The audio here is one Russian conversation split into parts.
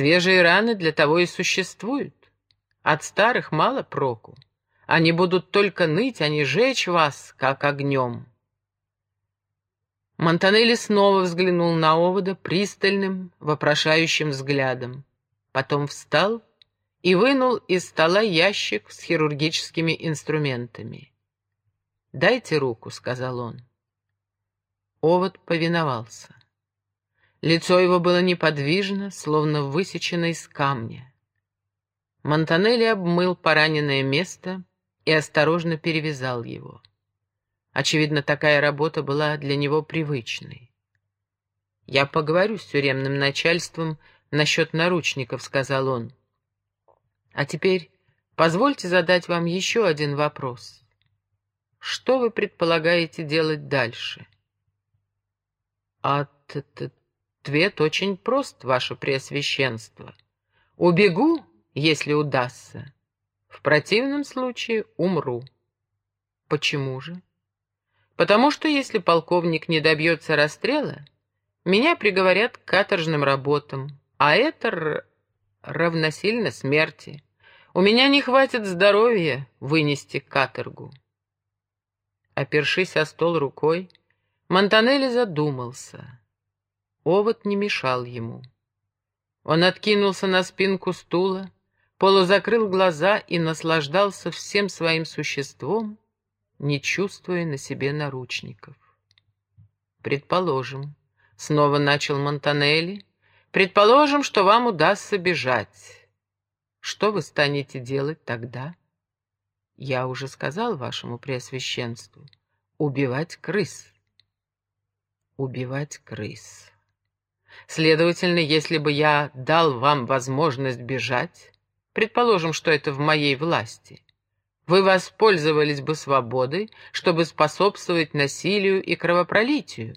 Свежие раны для того и существуют. От старых мало проку. Они будут только ныть, а не жечь вас, как огнем. Монтанелли снова взглянул на овода пристальным, вопрошающим взглядом. Потом встал и вынул из стола ящик с хирургическими инструментами. «Дайте руку», — сказал он. Овод повиновался. Лицо его было неподвижно, словно высечено из камня. Монтанелли обмыл пораненное место и осторожно перевязал его. Очевидно, такая работа была для него привычной. «Я поговорю с тюремным начальством насчет наручников», — сказал он. «А теперь позвольте задать вам еще один вопрос. Что вы предполагаете делать дальше?» «Ответ очень прост, ваше преосвященство. Убегу, если удастся. В противном случае умру». «Почему же?» потому что если полковник не добьется расстрела, меня приговорят к каторжным работам, а это равносильно смерти. У меня не хватит здоровья вынести каторгу. Опершись о стол рукой, Монтанелли задумался. Овод не мешал ему. Он откинулся на спинку стула, полузакрыл глаза и наслаждался всем своим существом, не чувствуя на себе наручников. «Предположим», — снова начал Монтанелли, «предположим, что вам удастся бежать. Что вы станете делать тогда?» «Я уже сказал вашему преосвященству, убивать крыс». «Убивать крыс». Следовательно, если бы я дал вам возможность бежать, предположим, что это в моей власти, вы воспользовались бы свободой, чтобы способствовать насилию и кровопролитию,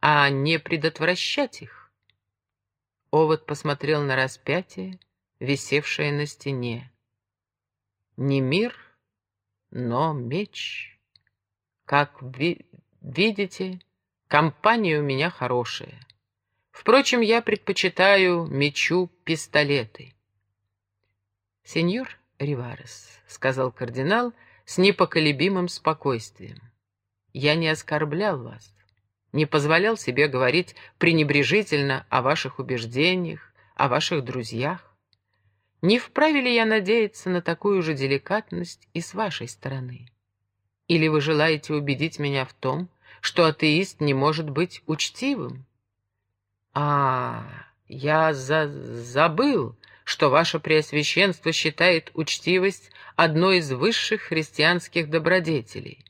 а не предотвращать их. Овод посмотрел на распятие, висевшее на стене. Не мир, но меч. Как ви видите, компания у меня хорошая. Впрочем, я предпочитаю мечу пистолеты. Сеньор Риварес, — сказал кардинал с непоколебимым спокойствием. «Я не оскорблял вас, не позволял себе говорить пренебрежительно о ваших убеждениях, о ваших друзьях. Не вправе ли я надеяться на такую же деликатность и с вашей стороны? Или вы желаете убедить меня в том, что атеист не может быть учтивым? А, я за забыл, что ваше преосвященство считает учтивость одной из высших христианских добродетелей.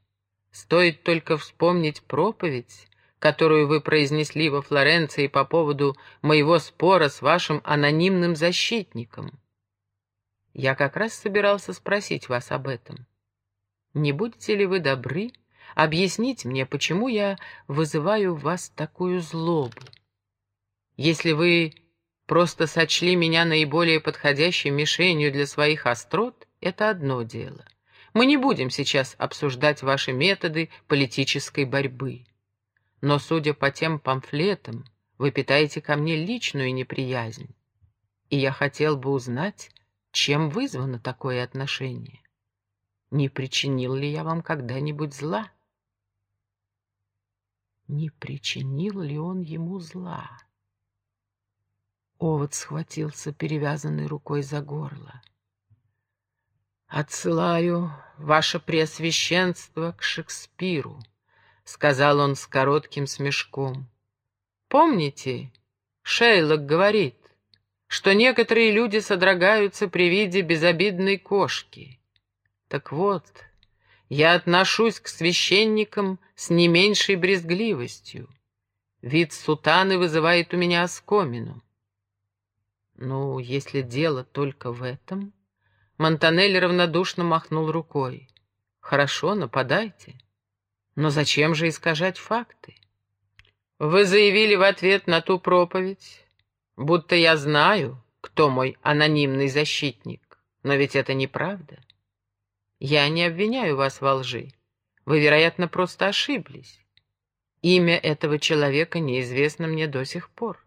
Стоит только вспомнить проповедь, которую вы произнесли во Флоренции по поводу моего спора с вашим анонимным защитником. Я как раз собирался спросить вас об этом. Не будете ли вы добры объяснить мне, почему я вызываю в вас такую злобу? Если вы просто сочли меня наиболее подходящей мишенью для своих острот, это одно дело. Мы не будем сейчас обсуждать ваши методы политической борьбы. Но, судя по тем памфлетам, вы питаете ко мне личную неприязнь. И я хотел бы узнать, чем вызвано такое отношение. Не причинил ли я вам когда-нибудь зла? Не причинил ли он ему зла? Овод схватился перевязанной рукой за горло. «Отсылаю ваше преосвященство к Шекспиру», — сказал он с коротким смешком. «Помните, Шейлок говорит, что некоторые люди содрогаются при виде безобидной кошки. Так вот, я отношусь к священникам с не меньшей брезгливостью. Вид сутаны вызывает у меня оскомину. Ну, если дело только в этом... Монтанелли равнодушно махнул рукой. Хорошо, нападайте. Но зачем же искажать факты? Вы заявили в ответ на ту проповедь, будто я знаю, кто мой анонимный защитник. Но ведь это неправда. Я не обвиняю вас во лжи. Вы, вероятно, просто ошиблись. Имя этого человека неизвестно мне до сих пор.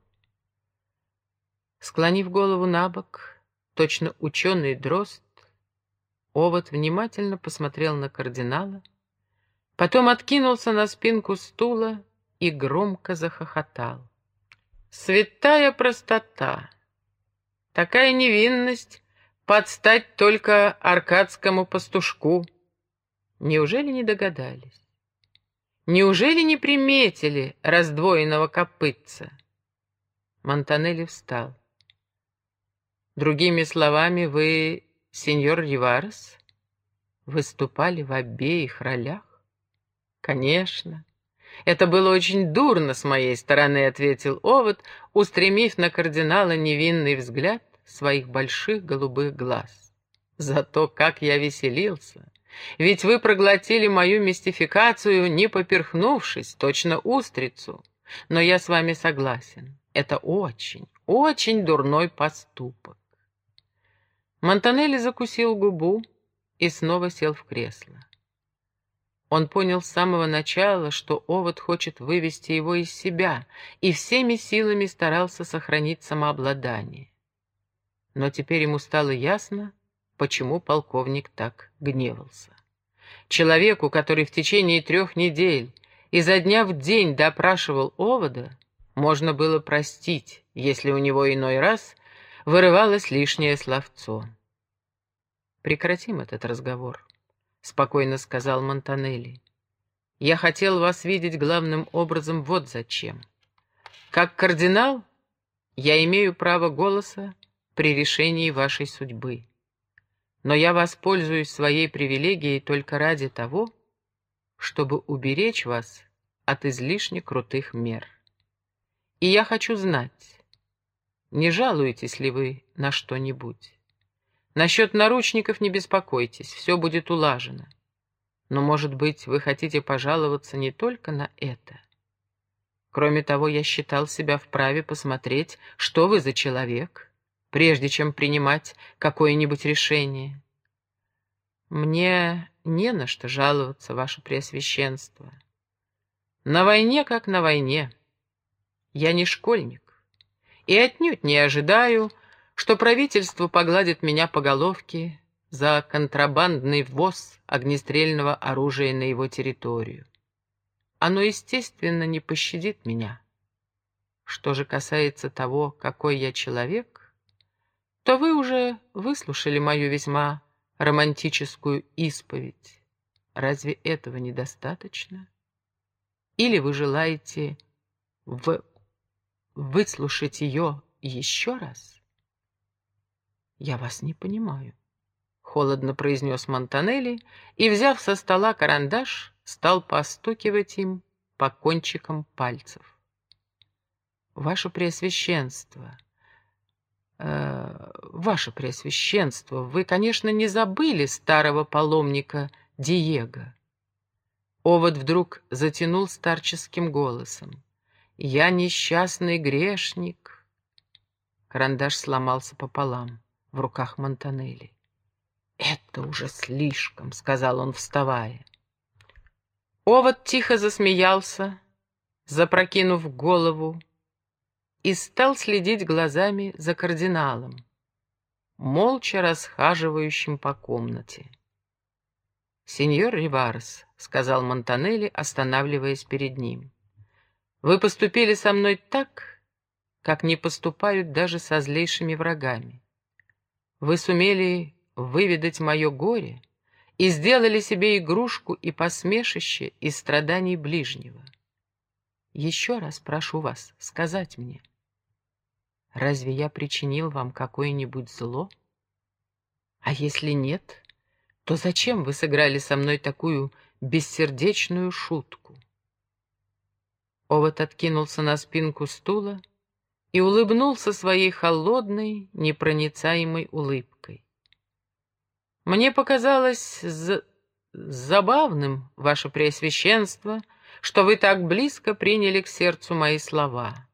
Склонив голову на бок, точно ученый дрозд, Овод внимательно посмотрел на кардинала, потом откинулся на спинку стула и громко захохотал. Святая простота! Такая невинность подстать только аркадскому пастушку. Неужели не догадались? Неужели не приметили раздвоенного копытца? Монтанелли встал. Другими словами, вы, сеньор Риварес, выступали в обеих ролях? Конечно. Это было очень дурно с моей стороны, ответил Овод, устремив на кардинала невинный взгляд своих больших голубых глаз. Зато как я веселился! Ведь вы проглотили мою мистификацию, не поперхнувшись, точно устрицу. Но я с вами согласен. Это очень, очень дурной поступок. Монтанелли закусил губу и снова сел в кресло. Он понял с самого начала, что овод хочет вывести его из себя, и всеми силами старался сохранить самообладание. Но теперь ему стало ясно, почему полковник так гневался. Человеку, который в течение трех недель изо дня в день допрашивал овода, можно было простить, если у него иной раз вырывалось лишнее словцо. «Прекратим этот разговор», — спокойно сказал Монтанелли. «Я хотел вас видеть главным образом вот зачем. Как кардинал я имею право голоса при решении вашей судьбы. Но я воспользуюсь своей привилегией только ради того, чтобы уберечь вас от излишне крутых мер. И я хочу знать, не жалуетесь ли вы на что-нибудь? Насчет наручников не беспокойтесь, все будет улажено. Но, может быть, вы хотите пожаловаться не только на это. Кроме того, я считал себя вправе посмотреть, что вы за человек, прежде чем принимать какое-нибудь решение. Мне не на что жаловаться, ваше преосвященство. На войне, как на войне. Я не школьник и отнюдь не ожидаю, что правительство погладит меня по головке за контрабандный ввоз огнестрельного оружия на его территорию. Оно, естественно, не пощадит меня. Что же касается того, какой я человек, то вы уже выслушали мою весьма романтическую исповедь. Разве этого недостаточно? Или вы желаете в... выслушать ее еще раз? Я вас не понимаю, — холодно произнес Монтанелли и, взяв со стола карандаш, стал постукивать им по кончикам пальцев. Ваше Преосвященство, — э, ваше Преосвященство, вы, конечно, не забыли старого паломника Диего. Овод вдруг затянул старческим голосом. «Я несчастный грешник». Карандаш сломался пополам в руках Монтанелли. «Это уже слишком», — сказал он, вставая. Овод тихо засмеялся, запрокинув голову, и стал следить глазами за кардиналом, молча расхаживающим по комнате. «Сеньор Риварес», — сказал Монтанелли, останавливаясь перед ним, — «вы поступили со мной так, как не поступают даже со злейшими врагами. Вы сумели выведать мое горе и сделали себе игрушку и посмешище из страданий ближнего. Еще раз прошу вас сказать мне, Разве я причинил вам какое-нибудь зло? А если нет, то зачем вы сыграли со мной такую бессердечную шутку? Овод откинулся на спинку стула и улыбнулся своей холодной, непроницаемой улыбкой. Мне показалось забавным, ваше преосвященство, что вы так близко приняли к сердцу мои слова.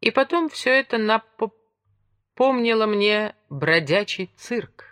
И потом все это напомнило мне бродячий цирк.